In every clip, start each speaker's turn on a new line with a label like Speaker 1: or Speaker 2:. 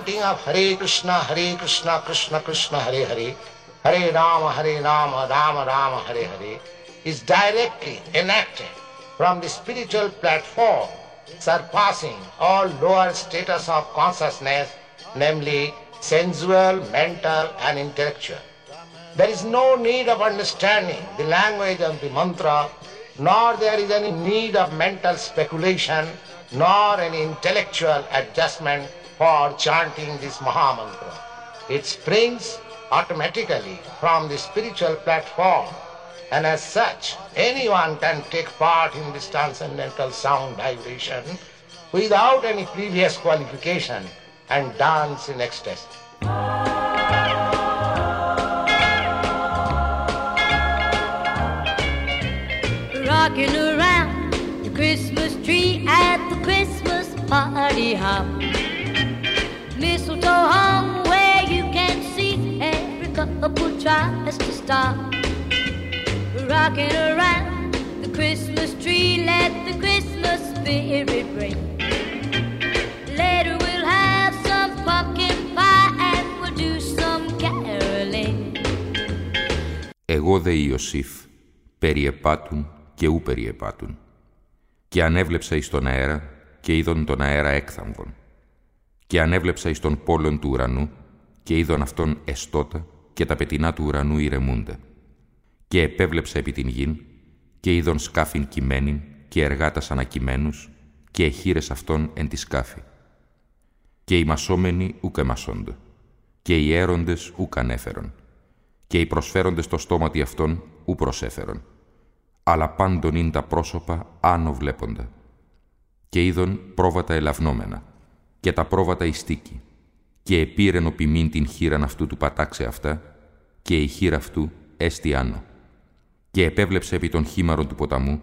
Speaker 1: chanting of
Speaker 2: Hare Krishna, Hare Krishna, Krishna Krishna, Hare Hare, Hare Rama, Hare Rama, Rama Rama, Hare Hare, is directly enacted from the spiritual platform, surpassing all lower status of consciousness, namely sensual, mental, and intellectual. There is no need of understanding the language of the mantra, nor there is any need of mental speculation, nor any intellectual adjustment for chanting this Maha Mantra. It springs automatically from the spiritual platform and as such anyone can take part in this transcendental sound vibration without any previous qualification and dance in ecstasy.
Speaker 3: Rocking around the Christmas tree at the Christmas party hop mistletoe hung where you can see every couple tries to stop rocking around the Christmas tree. Let the Christmas spirit ring. Later we'll have some pumpkin pie and we'll do some caroling.
Speaker 1: Εγώ δε Ιωσήφ, περιεπάτουν και ου περιεπάτουν. Και ανέβλεψα εις τον αέρα και είδον τον αέρα έκθαμβον και ανέβλεψα εις τον πόλον του ουρανού και είδον αυτόν εστότα και τα πετεινά του ουρανού ηρεμούνται. Και επέβλεψα επί την γην και είδον σκάφην κειμένην και εργάτας ανακειμένους και εχείρες αυτών εν τη σκάφη. Και οι μασόμενοι ούκ εμασόνται και οι έροντες ούκ ανέφερον και οι προσφέροντες το στόματι αυτών ου προσέφερον αλλά πάντων είναι τα πρόσωπα άνω βλέποντα και είδον πρόβατα ελαυνόμενα και τα πρόβατα ιστίκη, και επήρεν ο ποιμήν την χείραν αυτού του πατάξε αυτά, και η χείρα αυτού έστι άνω. Και επέβλεψε επί των χήμαρων του ποταμού,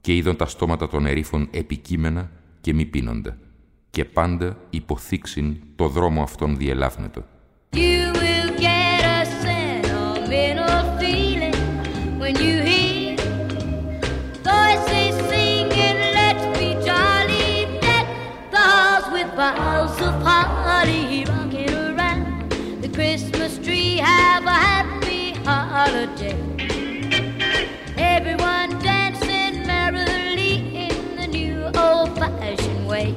Speaker 1: και είδον τα στόματα των ερήφων επικείμενα και μη πίνοντα, και πάντα υποθήξιν το δρόμο αυτόν διελάβνετο.
Speaker 3: Boughs of holly rocking around the Christmas tree. Have a happy holiday. Everyone dancing merrily in the new old fashioned way.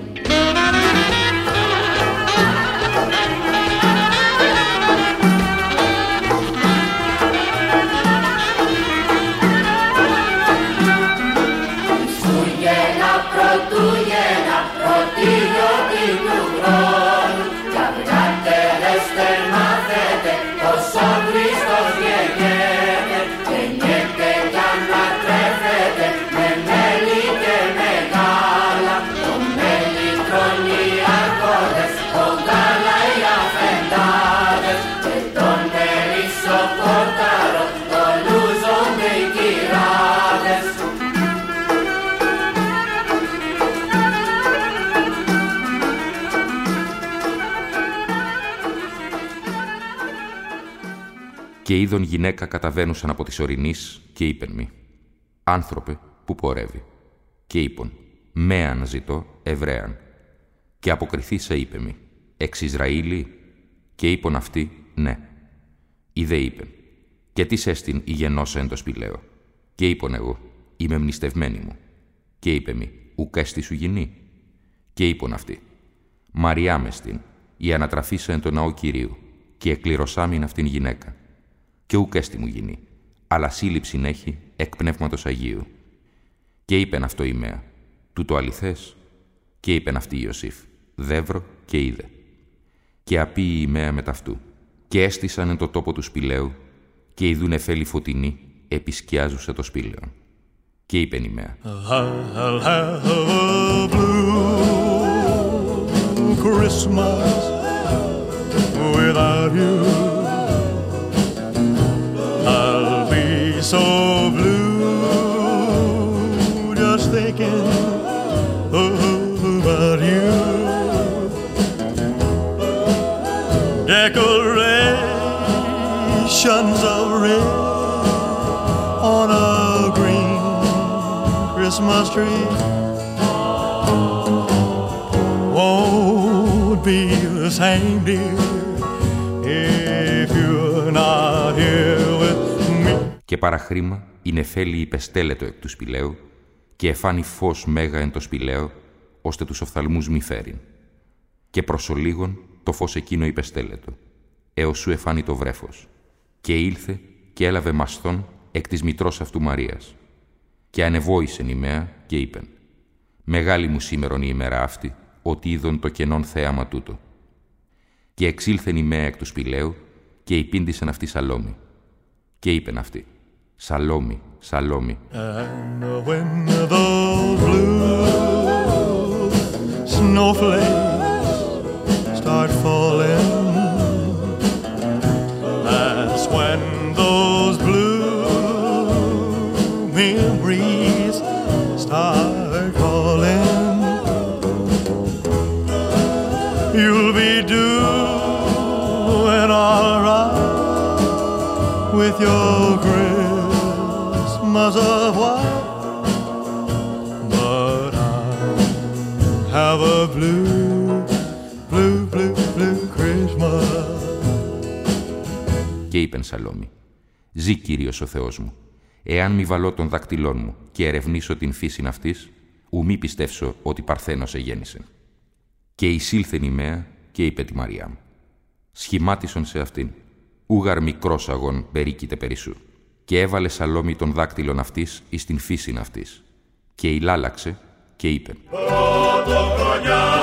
Speaker 3: Y tu lograr, caminante este de este macete, con sonrisa.
Speaker 1: Και είδον γυναίκα καταβαίνουσαν από τη ορεινής και είπεν μη «Άνθρωπε, που πορεύει» και είπον «Με αναζητώ Εβραίαν» και σε είπε μη «Εξ Ισραήλη» και είπον αυτή «Ναι» Ιδέ είπε, και τι σέστην η γενόσα εν το σπηλαίο. Και είπον εγώ, είμαι μνηστευμένη μου. Και είπε μη, ουκέστη σου γυνή. Και είπον αυτή, Μαριά με στην, η ανατραφήσα εν το ναό Κυρίου, και εκληρωσάμιν αυτήν γυναίκα. Και ουκέστη μου γυνή, αλλά σύλληψην έχει εκ πνεύματος Αγίου. Και είπεν αυτό η Μέα, το αληθές, και είπεν αυτή Ιωσήφ, δεύρο και είδε. Και απεί η Μέα μεταυτού, και έστησαν εν το τόπο του σπηλαίου, και ειδούν εφέλη φωτεινή, επισκιάζουσε το σπήλαιο. Και είπεν η Μέα,
Speaker 4: Christmas without you. So blue just thinking oh, about you. Decorations of red on a green Christmas tree. Won't be the same, dear, if you're not here.
Speaker 1: Και παραχρήμα η νεφέλη υπεστέλετο εκ του σπηλαίου, και εφάνει φως μέγα εν το σπηλαίο, ώστε τους οφθαλμούς μη φέρειν. Και προς ολίγον το φως εκείνο υπεστέλετο, έως σου εφάνει το βρέφος. Και ήλθε και έλαβε μασθόν εκ της μητρός αυτού Μαρίας. Και ανεβόησεν η Μαία και είπεν, «Μεγάλη μου σήμερον η ημέρα αυτή, ότι είδον το κενόν θέαμα τούτο». Και εξήλθεν η Μαία εκ του σπηλαίου και υπήντησεν αυτή Σαλόμη. Και είπεν αυτή, Salome, Salome.
Speaker 4: And when those blue snowflakes start falling, that's when those blue memories start calling. You'll be doing all right with your Christmas of white, but I have a blue, blue, blue, blue Christmas.
Speaker 1: Και είπεν Σαλόμη, «Ζή Κύριος ο Θεός μου, εάν μη βαλώ των δακτυλών μου και ερευνήσω την φύσιν αυτής, ου μη πιστεύσω ότι Παρθένος εγέννησε». Και εισήλθεν η Μαία και είπε τη Μαριά μου, «Σχημάτισον σε αυτήν, ούγαρ μικρός αγών περίκειται περί Και έβαλε Σαλόμη των δάκτυλων αυτής εις την φύσιν αυτής. Και ηλάλαξε και είπε,
Speaker 4: Πρωτοχρονιά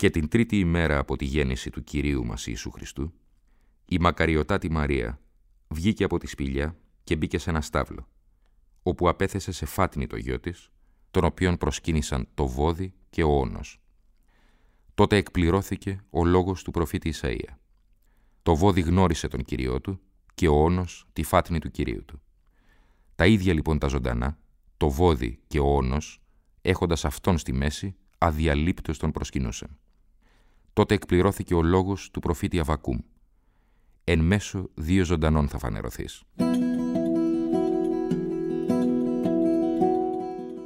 Speaker 4: Και
Speaker 1: την τρίτη ημέρα από τη γέννηση του Κυρίου μας Ιησού Χριστού, η μακαριωτάτη Μαρία βγήκε από τη σπηλιά και μπήκε σε ένα στάβλο, όπου απέθεσε σε φάτνη το γιο της, τον οποίον προσκύνησαν το βόδι και ο όνος. Τότε εκπληρώθηκε ο λόγος του προφήτη Ισαΐα. Το βόδι γνώρισε τον Κυριό του και ο όνος τη φάτνη του Κυρίου του. Τα ίδια λοιπόν τα ζωντανά, το βόδι και ο όνος, έχοντας αυτόν στη μέση, αδιαλείπτως τον προσκυνούσαν. Τότε εκπληρώθηκε ο λόγος του προφήτη Αβακούμ. Εν μέσω δύο ζωντανών θα φανερωθείς.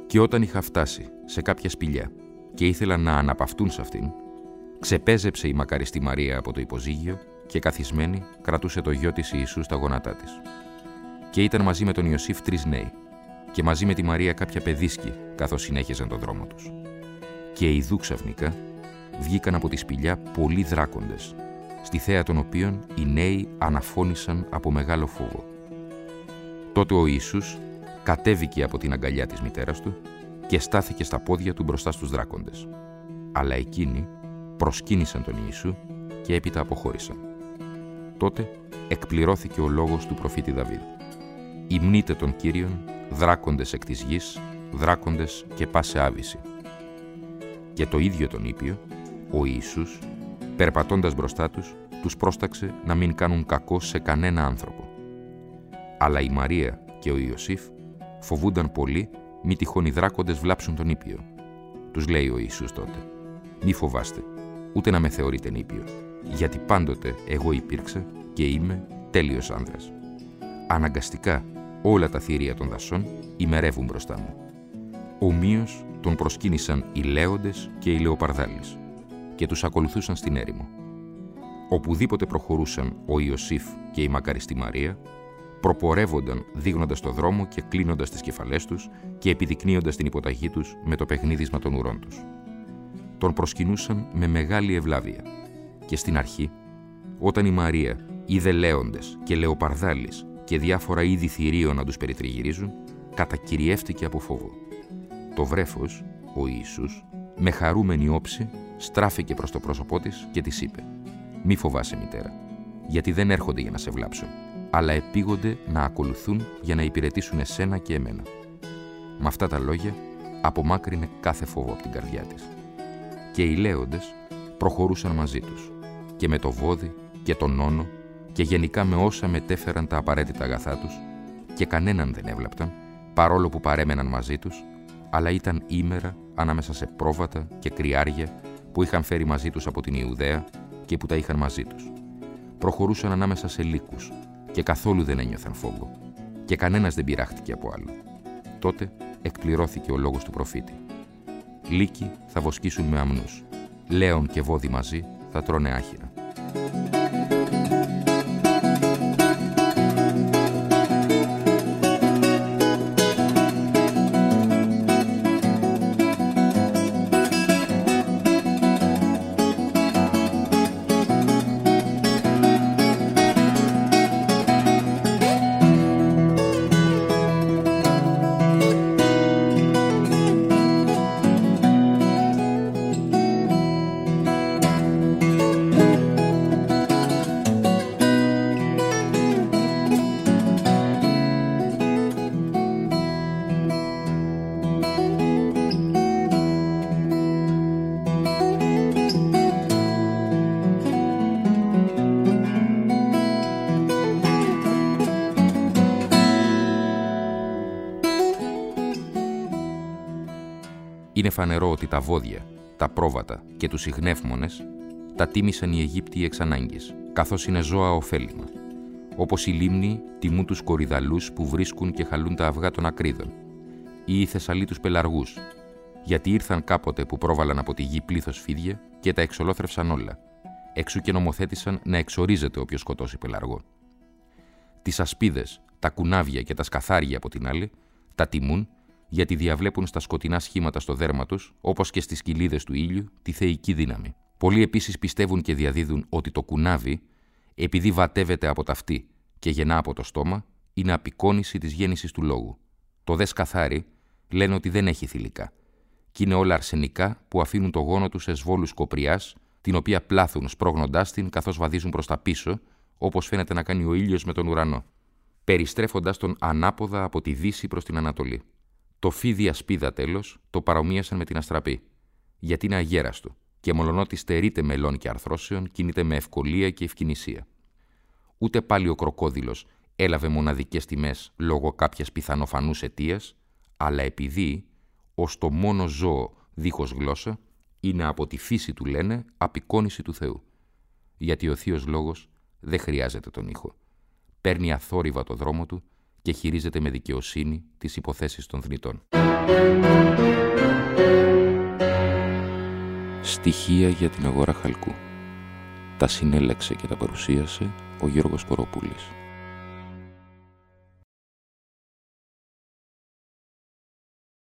Speaker 1: Και όταν είχα φτάσει σε κάποια σπηλιά και ήθελαν να αναπαυτούν σε αυτήν, Ξεπέζεψε η μακαριστή Μαρία από το υποζύγιο και καθισμένη κρατούσε το γιο της Ιησού στα γόνατά της. Και ήταν μαζί με τον Ιωσήφ τρεις νέοι και μαζί με τη Μαρία κάποια παιδίσκη καθώς συνέχιζαν τον δρόμο τους. Και ειδού ξαφνικά βγήκαν από τη σπηλιά πολλοί δράκοντες, στη θέα των οποίων οι νέοι αναφώνησαν από μεγάλο φόβο. Τότε ο Ιησούς κατέβηκε από την αγκαλιά της μητέρας του και στάθηκε στα πόδια του μπροστά στους δράκοντες. Αλλά εκείνοι προσκύνησαν τον Ιησού και έπειτα αποχώρησαν. Τότε εκπληρώθηκε ο λόγος του προφήτη Δαβίδ. «Υμνείτε τον Κύριον, δράκοντες εκ της γης, δράκοντες και πάσε άβηση». Και το ίδιο τον ήπιο, ο Ιησούς, περπατώντας μπροστά τους, τους πρόσταξε να μην κάνουν κακό σε κανένα άνθρωπο. Αλλά η Μαρία και ο Ιωσήφ φοβούνταν πολύ μη τυχόν οι δράκοντες βλάψουν τον ήπιο. Τους λέει ο Ιησούς τότε. Μη φοβάστε, ούτε να με θεωρείτε νήπιο, γιατί πάντοτε εγώ υπήρξα και είμαι τέλειος άνδρας. Αναγκαστικά όλα τα θηρία των δασών ημερεύουν μπροστά μου. Ομοίως τον προσκύνησαν οι λέοντες και οι λεοπαρδάλεις και τους ακολουθούσαν στην έρημο. Οπουδήποτε προχωρούσαν ο Ιωσήφ και η μακαριστή Μαρία, προπορεύονταν δείχνοντας το δρόμο και κλείνοντας τις κεφαλές τους και επιδεικνύοντας την υποταγή τους με το παιχνίδισμα των ουρών τους. Τον προσκυνούσαν με μεγάλη ευλάβεια και στην αρχή, όταν η Μαρία είδε λέοντες και λεοπαρδάλεις και διάφορα είδη θηρίων να τους περιτριγυρίζουν, κατακυριεύτηκε από φόβο. Το βρέφος, ο Ιησούς, με χαρούμενη όψη, στράφηκε προς το πρόσωπό της και της είπε «Μη φοβάσαι μητέρα, γιατί δεν έρχονται για να σε βλάψουν, αλλά επίγονται να ακολουθούν για να υπηρετήσουν εσένα και εμένα». Με αυτά τα λόγια απομάκρυνε κάθε φόβο από την καρδιά της. Και οι λέοντες προχωρούσαν μαζί τους και με το βόδι και τον νόνο και γενικά με όσα μετέφεραν τα απαραίτητα αγαθά τους και κανέναν δεν έβλαπταν παρόλο που παρέμεναν μαζί τους αλλά ήταν ήμερα ανάμεσα σε πρόβατα και κρυάρια που είχαν φέρει μαζί τους από την Ιουδαία και που τα είχαν μαζί τους. Προχωρούσαν ανάμεσα σε λύκους και καθόλου δεν ένιωθαν φόβο και κανένας δεν πειράχτηκε από άλλο. Τότε εκπληρώθηκε ο λόγος του προφήτη. Λύκοι θα βοσκήσουν με αμνούς. Λέων και βόδι μαζί θα τρώνε άχυρα. Είναι φανερό ότι τα βόδια, τα πρόβατα και τους ιχνεύμονες τα τίμησαν οι Αιγύπτιοι εξ ανάγκης, καθώς είναι ζώα ωφέλιμα. Όπως οι λίμνοι τιμούν τους κορυδαλούς που βρίσκουν και χαλούν τα αυγά των ακρίδων, ή οι Θεσσαλίτους πελαργούς, γιατί ήρθαν κάποτε που πρόβαλαν από τη γη πλήθος φίδια και τα εξολόθρευσαν όλα, εξού και νομοθέτησαν να εξορίζεται όποιος σκοτώσει πελαργό. Τις ασπίδες, τα κουνάβια και τα σκαθάρια από την άλλη, τα τιμούν γιατί διαβλέπουν στα σκοτεινά σχήματα στο δέρμα τους, όπως και στις κοιλίδες του ήλιου, τη θεϊκή δύναμη. Πολλοί επίσης πιστεύουν και διαδίδουν ότι το κουνάβι, επειδή βατεύεται από ταυτί και γεννά από το στόμα, είναι απεικόνηση της γέννησης του λόγου. Το δε σκαθάρι λένε ότι δεν έχει θηλυκά. Και είναι όλα αρσενικά που αφήνουν το γόνο του σε σβόλους κοπριάς, την οποία πλάθουν σπρώγνοντά την καθώς βαδίζουν προς τα πίσω, όπως φαίνεται να κάνει ο ήλιος με τον ουρανό, περιστρέφοντας τον ανάποδα από τη δύση προς την Ανατολή. Το φίδι ασπίδα τέλος το παρομοίασαν με την αστραπή, γιατί είναι αγέραστο και μολονότι στερείται μελών και αρθρώσεων, κινείται με ευκολία και ευκαινησία. Ούτε πάλι ο κροκόδηλος έλαβε μοναδικές τιμές λόγω κάποιας πιθανοφανούς αιτίας, αλλά επειδή, ως το μόνο ζώο δίχως γλώσσα, είναι από τη φύση του λένε απεικόνηση του Θεού. Γιατί ο θείος λόγος δεν χρειάζεται τον ήχο. Παίρνει αθόρυβα το δρόμο του και χειρίζεται με δικαιοσύνη τις υποθέσεις των θνητών. Στοιχεία για την αγορά χαλκού. Τα συνέλεξε και τα παρουσίασε ο Γιώργος Κοροπούλης.